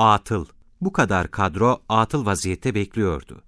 Atıl. Bu kadar kadro atıl vaziyette bekliyordu.